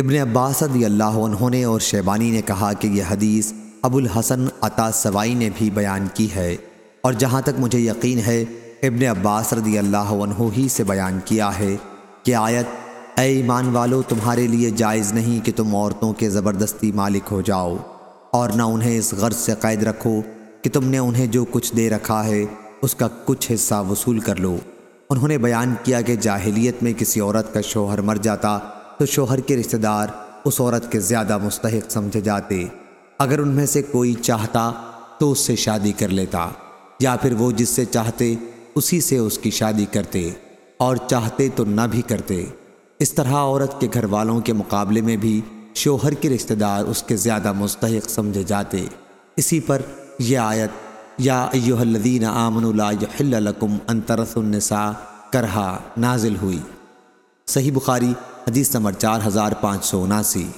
ابن عباس رضی اللہ عنہ نے اور شیبانی نے کہا کہ یہ حدیث ابو الحسن عطا سوائی نے بھی بیان کی ہے اور جہاں تک مجھے یقین ہے، ابن عباس رضی اللہ عنہ ہی سے بیان کیا ہے کہ آیت، اے ایمان والو، تمہارے لیے جائز نہیں کہ تم عورتوں کے زبردستی مالک ہو جاؤ اور نہ انہیں اس غرض سے قید رکھو کہ تم نے انہیں جو کچھ دے رکھا ہے، اس کا کچھ حصہ وصول کر لو۔ انہوں نے بیان کیا کہ جاہلیت میں کسی عورت کا شوہر مر جاتا تو شوہر کے رشتہ دار اس عورت کے زیادہ مستحق سمجھے جاتے۔ اگر ان میں سے کوئی چاہتا تو اس سے شادی کر لیتا، یا پھر وہ جس سے چاہتے اسی سے اس کی شادی کرتے، اور چاہتے تو نہ بھی کرتے۔ اس طرح عورت کے گھر والوں کے مقابلے میں بھی شوہر کے رشتہ دار اس کے زیادہ مستحق سمجھے جاتے۔ اسی پر یہ آیت، یا ایوہ الذین آمنوا لا یحل لکم ان ترثوا النساء، کرہا نازل ہوئی۔ صحیح بخاری حدیث نمبر چار ہزار پانچ سو اناسی۔